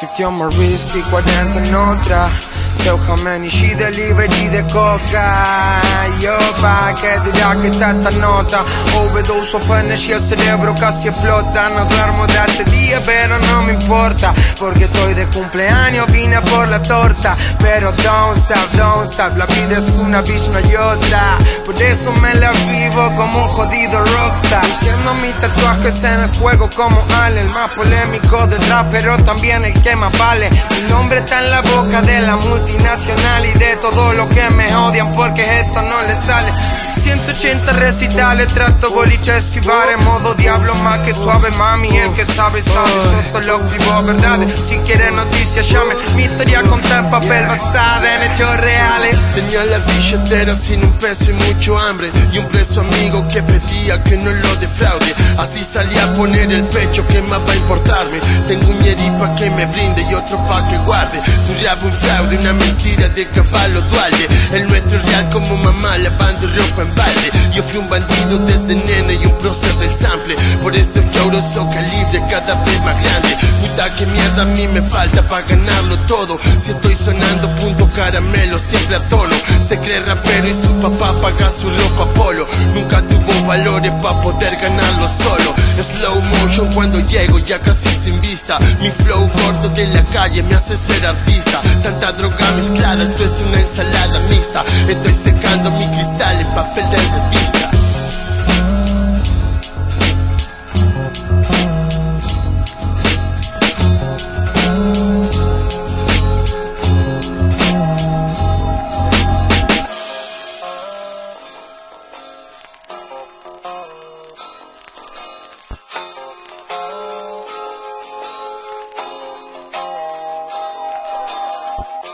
50 on my wrist 40 en otra Seu Jamenici delivery de coca. Yo pa que dirá que está nota Overdose frenes y el cerebro casi explota. No duermo de hace día pero no me importa Porque estoy de cumpleaños, vine por la torta. Pero don't stop, don't stop La vida es una bitch, no otra Por eso me la vivo como un jodido rockstar. Haciendo mis tatuajes en el juego como Ale El más polémico de trap pero también el que más vale. Mi nombre está en la boca de la multi nacional y de todo lo que me odian porque esto no le sale. 180 recitales, trato boliches y bares, modo diablo más que suave, mami, el que sabe sabe, yo solo escribo verdades, si quiere noticias llame, mi historia conta en papel basada en hechos reales. Tenía la billetera sin un peso y mucho hambre, y un preso amigo que pedía que no lo defraude, así salí a poner el pecho, que más va a importarme? Tengo un mieripa que me brinde y otro pa' que guarde, tu rabo un fraude, una mentira de caballo dualde, el nuestro real como mamá lavando ropa en yo fui un bandido desde nene y un prócer del sample. Por eso que ahora soy calibre cada vez más grande. Puta que mierda a mí me falta para ganarlo todo. Si estoy sonando punto caramelo, siempre a tono. Se cree rapero y su papá paga su ropa polo. Nunca valores para poder ganarlo solo. Slow motion cuando llego ya casi sin vista. Mi flow gordo de la calle me hace ser artista. Tanta droga mezclada, esto es una ensalada mixta. Estoy secando mi cristal en papel de revista. Oh.